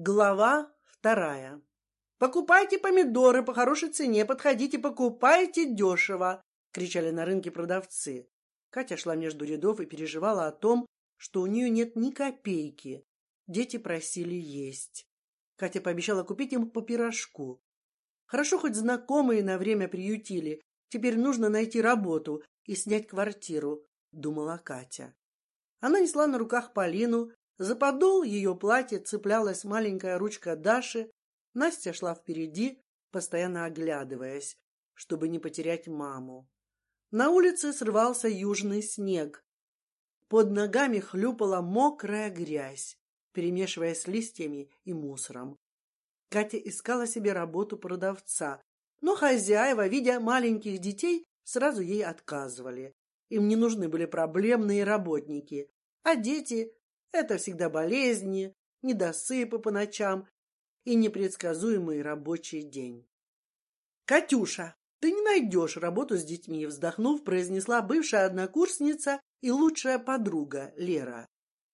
Глава вторая. Покупайте помидоры по хорошей цене, подходите, покупайте дешево, кричали на рынке продавцы. Катя шла между рядов и переживала о том, что у нее нет ни копейки. Дети просили есть. Катя пообещала купить им по пирожку. Хорошо, хоть знакомые на время приютили. Теперь нужно найти работу и снять квартиру, думала Катя. Она несла на руках Полину, за подол ее платья цеплялась маленькая ручка Даши. Настя шла впереди, постоянно оглядываясь, чтобы не потерять маму. На улице срывался южный снег. Под ногами хлюпала мокрая грязь, перемешиваясь с листьями и мусором. Катя искала себе работу продавца, но хозяева, видя маленьких детей, сразу ей отказывали. Им не нужны были проблемные работники, а дети это всегда болезни, недосыпы по ночам и непредсказуемый рабочий день. Катюша, ты не найдешь работу с детьми, вздохнув, произнесла бывшая однокурсница и лучшая подруга Лера.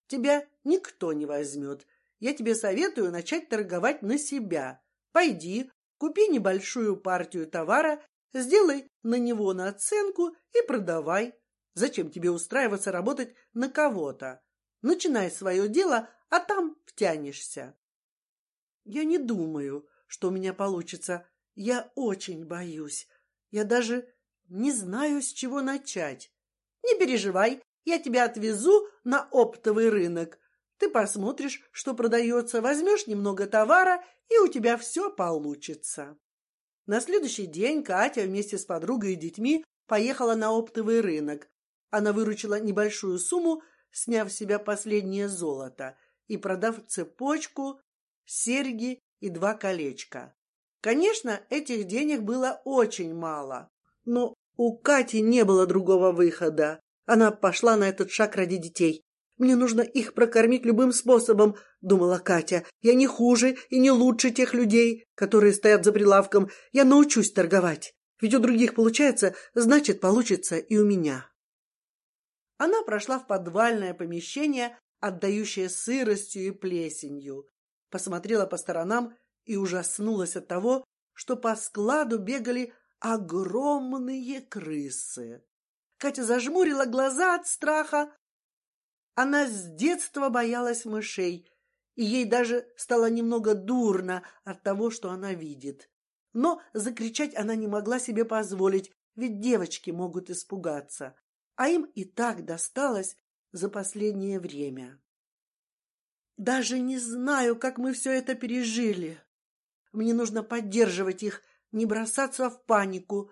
Тебя никто не возьмет. Я тебе советую начать торговать на себя. Пойди, купи небольшую партию товара, сделай на него наценку и продавай. Зачем тебе устраиваться работать на кого-то? Начинай свое дело, а там втянешься. Я не думаю, что у меня получится. Я очень боюсь. Я даже не знаю, с чего начать. Не переживай, я тебя отвезу на оптовый рынок. Ты посмотришь, что продается, возьмешь немного товара, и у тебя все получится. На следующий день Катя вместе с подругой и детьми поехала на оптовый рынок. Она выручила небольшую сумму сняв с себя последнее золото и продав цепочку, серьги и два колечка. Конечно, этих денег было очень мало, но у Кати не было другого выхода. Она пошла на этот шаг ради детей. Мне нужно их прокормить любым способом, думала Катя. Я не хуже и не лучше тех людей, которые стоят за прилавком. Я научусь торговать. Ведь у других получается, значит, получится и у меня. Она прошла в подвальное помещение, отдающее сыростью и плесенью, посмотрела по сторонам и ужаснулась от того, что по складу бегали огромные крысы. Катя зажмурила глаза от страха. Она с детства боялась мышей, и ей даже стало немного дурно от того, что она видит. Но закричать она не могла себе позволить, ведь девочки могут испугаться а им и так досталось за последнее время. Даже не знаю, как мы все это пережили. Мне нужно поддерживать их, не бросаться в панику.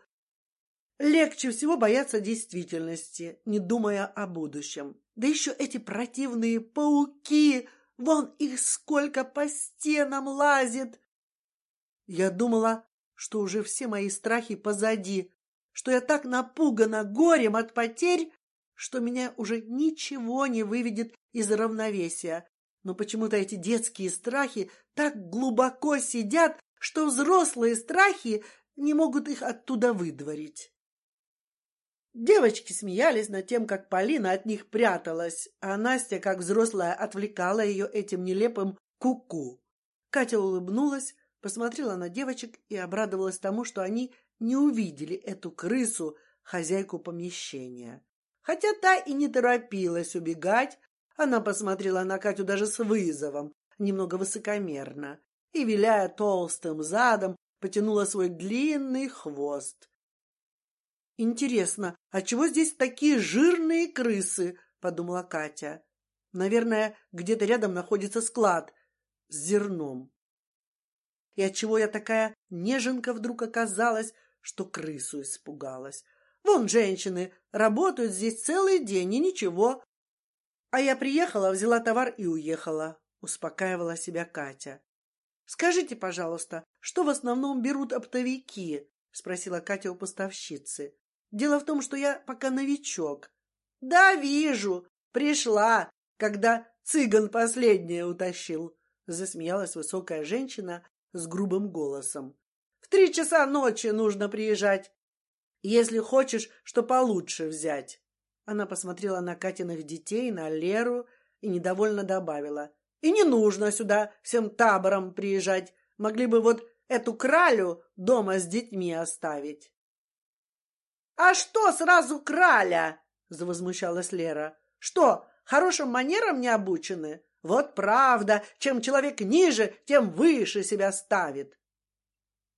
Легче всего бояться действительности, не думая о будущем. Да еще эти противные пауки, вон их сколько по стенам лазит. Я думала, что уже все мои страхи позади, что я так напугана горем от потерь, что меня уже ничего не выведет из равновесия. Но почему-то эти детские страхи так глубоко сидят, что взрослые страхи не могут их оттуда выдворить. Девочки смеялись над тем, как Полина от них пряталась, а Настя, как взрослая, отвлекала ее этим нелепым куку. -ку. Катя улыбнулась, посмотрела на девочек и обрадовалась тому, что они не увидели эту крысу, хозяйку помещения. Хотя та и не торопилась убегать, она посмотрела на Катю даже с вызовом, немного высокомерно, и, виляя толстым задом, потянула свой длинный хвост. Интересно, а чего здесь такие жирные крысы? подумала Катя. Наверное, где-то рядом находится склад с зерном. И от чего я такая неженка вдруг оказалась, что крысу испугалась. Вон женщины работают здесь целый день и ничего. А я приехала, взяла товар и уехала. Успокаивала себя Катя. Скажите, пожалуйста, что в основном берут оптовики? спросила Катя у поставщицы. Дело в том, что я пока новичок. Да вижу, пришла, когда цыган последнее утащил. Засмеялась высокая женщина с грубым голосом три часа ночи нужно приезжать, если хочешь, что получше взять. Она посмотрела на Катиных детей, на Леру и недовольно добавила: И не нужно сюда всем табором приезжать. Могли бы вот эту кралю дома с детьми оставить. А что сразу краля? Завозмущалась Лера. Что, хорошим манерам не обучены? Вот правда, чем человек ниже, тем выше себя ставит.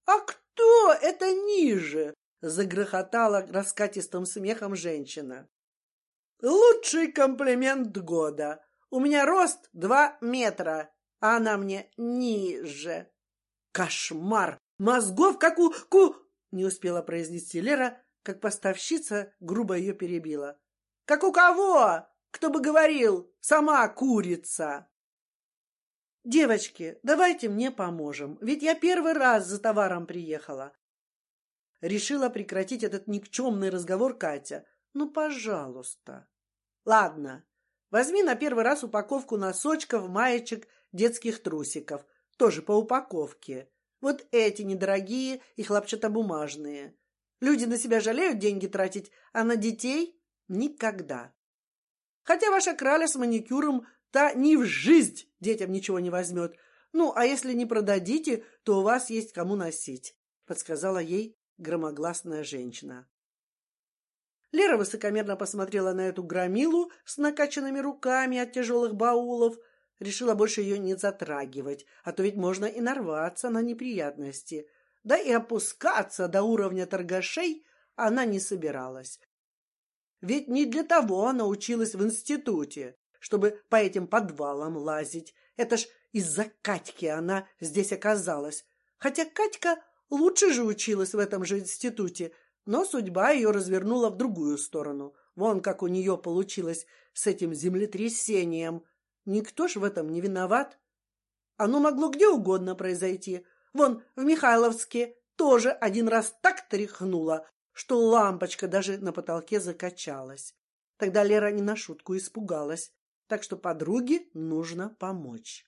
А кто это ниже? Загрохотала раскатистым смехом женщина. Лучший комплимент года. У меня рост два метра, а она мне ниже. Кошмар! Мозгов как у ку... Не успела произнести Лера, как поставщица грубо ее перебила. Как у кого? Кто бы говорил? Сама курица. Девочки, давайте мне поможем, ведь я первый раз за товаром приехала. Решила прекратить этот никчемный разговор Катя. Ну, пожалуйста. Ладно, возьми на первый раз упаковку носочков, маечек, детских трусиков, тоже по упаковке. Вот эти недорогие и хлопчатобумажные. Люди на себя жалеют деньги тратить, а на детей никогда. Хотя ваша краля с маникюром та ни в жизнь детям ничего не возьмет. Ну, а если не продадите, то у вас есть кому носить, подсказала ей громогласная женщина. Лера высокомерно посмотрела на эту громилу с накачанными руками от тяжелых баулов, решила больше ее не затрагивать, а то ведь можно и нарваться на неприятности. Да и опускаться до уровня торгашей она не собиралась. Ведь не для того она училась в институте, чтобы по этим подвалам лазить. Это ж из-за Катьки она здесь оказалась. Хотя Катька лучше же училась в этом же институте, но судьба ее развернула в другую сторону. Вон как у нее получилось с этим землетрясением. Никто ж в этом не виноват. Оно могло где угодно произойти. Вон в Михайловске тоже один раз так тряхнуло, что лампочка даже на потолке закачалась. Тогда Лера не на шутку испугалась, так что подруге нужно помочь.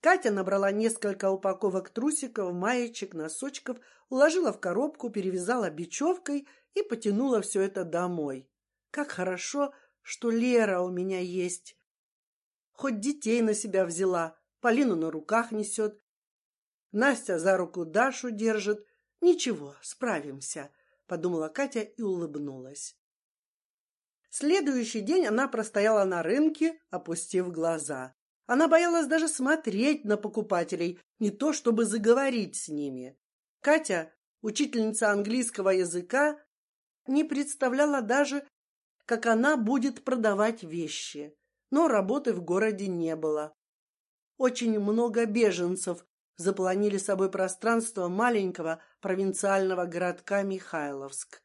Катя набрала несколько упаковок трусиков, маечек, носочков, уложила в коробку, перевязала бечевкой и потянула все это домой. Как хорошо, что Лера у меня есть. Хоть детей на себя взяла, Полину на руках несет, Настя за руку Дашу держит, Ничего, справимся, подумала Катя и улыбнулась. Следующий день она простояла на рынке, опустив глаза. Она боялась даже смотреть на покупателей, не то чтобы заговорить с ними. Катя, учительница английского языка, не представляла даже, как она будет продавать вещи. Но работы в городе не было. Очень много беженцев заполонили собой пространство маленького провинциального городка Михайловск.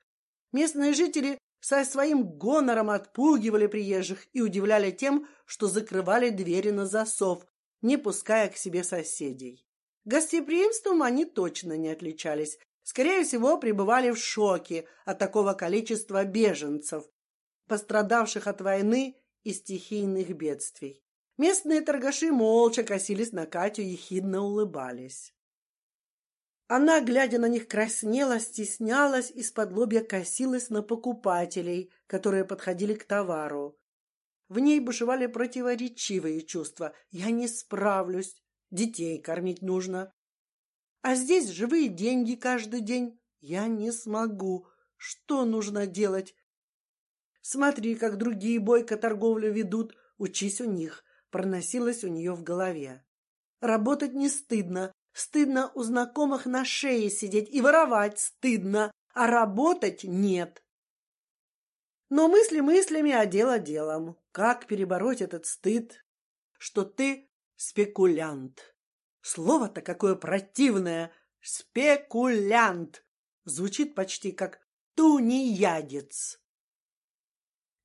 Местные жители со своим гонором отпугивали приезжих и удивляли тем, что закрывали двери на засов, не пуская к себе соседей. Гостеприимством они точно не отличались. Скорее всего, пребывали в шоке от такого количества беженцев, пострадавших от войны и стихийных бедствий. Местные торгаши молча косились на Катю и хидно улыбались. Она, глядя на них, краснела, стеснялась и с-под лобья косилась на покупателей, которые подходили к товару. В ней бушевали противоречивые чувства: я не справлюсь, детей кормить нужно, а здесь живые деньги каждый день, я не смогу. Что нужно делать? Смотри, как другие бойко торговлю ведут, учись у них проносилось у нее в голове. Работать не стыдно, стыдно у знакомых на шее сидеть и воровать стыдно, а работать нет. Но мысли мыслями, а дело делом. Как перебороть этот стыд, что ты спекулянт? Слово-то какое противное, спекулянт. Звучит почти как тунеядец.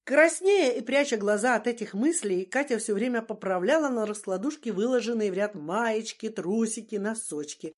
Краснея и пряча глаза от этих мыслей, Катя все время поправляла на раскладушке выложенные в ряд маечки, трусики, носочки,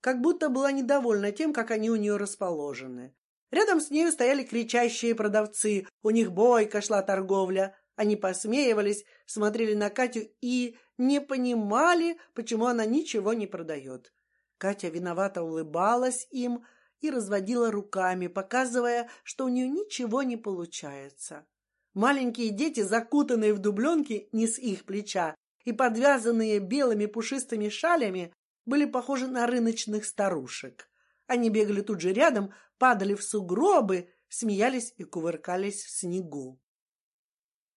как будто была недовольна тем, как они у нее расположены. Рядом с нею стояли кричащие продавцы, у них бойко шла торговля. Они посмеивались, смотрели на Катю и не понимали, почему она ничего не продает. Катя виновато улыбалась им, и разводила руками, показывая, что у нее ничего не получается. Маленькие дети, закутанные в дубленки, не с их плеча, и подвязанные белыми пушистыми шалями были похожи на рыночных старушек. Они бегали тут же рядом, падали в сугробы, смеялись и кувыркались в снегу.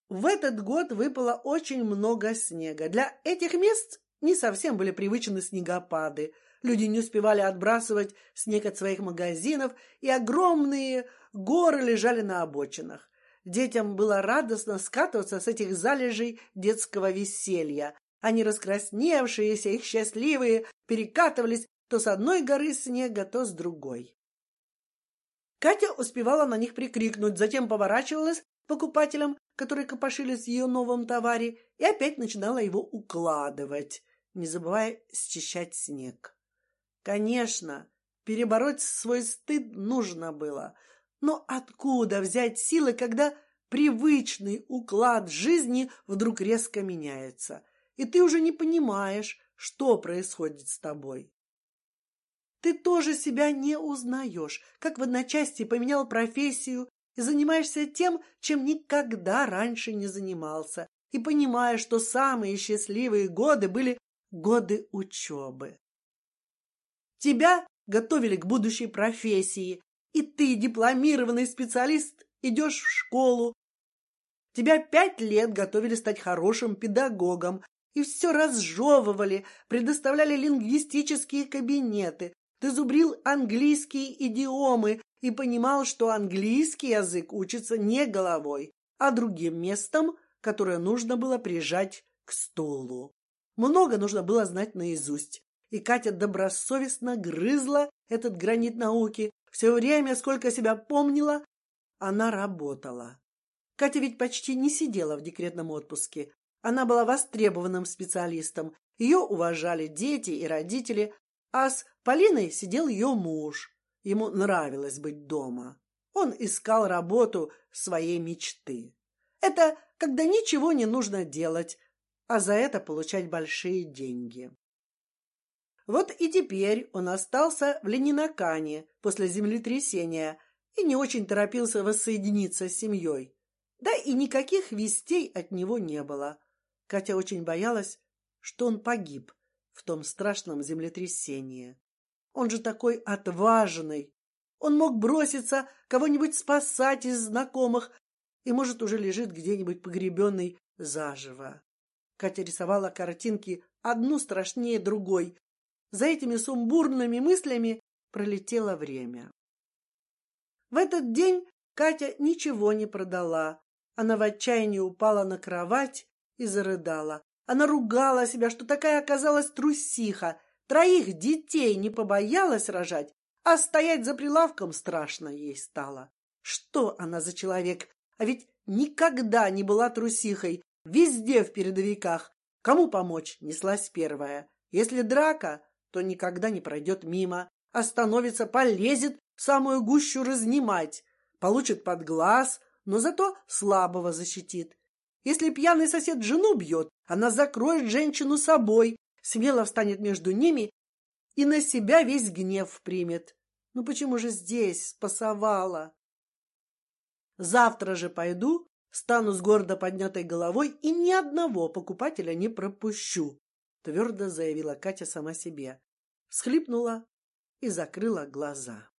В этот год выпало очень много снега. Для этих мест не совсем были привычны снегопады. Люди не успевали отбрасывать снег от своих магазинов, и огромные горы лежали на обочинах. Детям было радостно скатываться с этих залежей детского веселья. Они раскрасневшиеся, их счастливые, перекатывались то с одной горы снега, то с другой. Катя успевала на них прикрикнуть, затем поворачивалась к покупателям, которые копошились в ее новом товаре, и опять начинала его укладывать, не забывая счищать снег. Конечно, перебороть свой стыд нужно было, но откуда взять силы, когда привычный уклад жизни вдруг резко меняется, и ты уже не понимаешь, что происходит с тобой? Ты тоже себя не узнаешь, как в одночасье поменял профессию и занимаешься тем, чем никогда раньше не занимался, и понимаешь, что самые счастливые годы были годы учебы. Тебя готовили к будущей профессии, и ты, дипломированный специалист, идешь в школу. Тебя пять лет готовили стать хорошим педагогом, и все разжевывали, предоставляли лингвистические кабинеты, ты зубрил английские идиомы и понимал, что английский язык учится не головой, а другим местом, которое нужно было прижать к столу. Много нужно было знать наизусть, и Катя добросовестно грызла этот гранит науки. Все время, сколько себя помнила, она работала. Катя ведь почти не сидела в декретном отпуске. Она была востребованным специалистом. Ее уважали дети и родители, а с Полиной сидел ее муж. Ему нравилось быть дома. Он искал работу своей мечты. Это когда ничего не нужно делать, а за это получать большие деньги. Вот и теперь он остался в Ленинакане после землетрясения и не очень торопился воссоединиться с семьей. Да и никаких вестей от него не было. Катя очень боялась, что он погиб в том страшном землетрясении. Он же такой отважный. Он мог броситься кого-нибудь спасать из знакомых и, может, уже лежит где-нибудь погребенный заживо. Катя рисовала картинки одну страшнее другой. За этими сумбурными мыслями пролетело время. В этот день Катя ничего не продала. Она в отчаянии упала на кровать и зарыдала. Она ругала себя, что такая оказалась трусиха, троих детей не побоялась рожать, а стоять за прилавком страшно ей стало. Что она за человек? А ведь никогда не была трусихой, везде в передовиках. Кому помочь? Неслась первая. Если драка, то никогда не пройдет мимо, остановится, полезет самую гущу разнимать, получит под глаз, но зато слабого защитит. Если пьяный сосед жену бьет, она закроет женщину собой, смело встанет между ними и на себя весь гнев примет. Ну почему же здесь спасовала? Завтра же пойду, стану с гордо поднятой головой и ни одного покупателя не пропущу, твердо заявила Катя сама себе, всхлипнула и закрыла глаза.